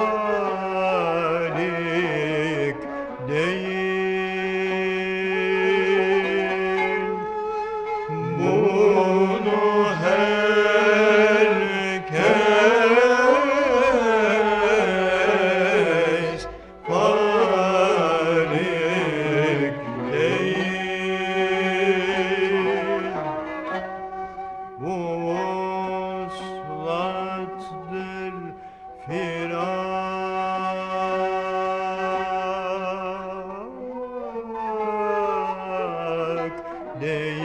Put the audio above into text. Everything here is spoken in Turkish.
falik değil. Bunu day.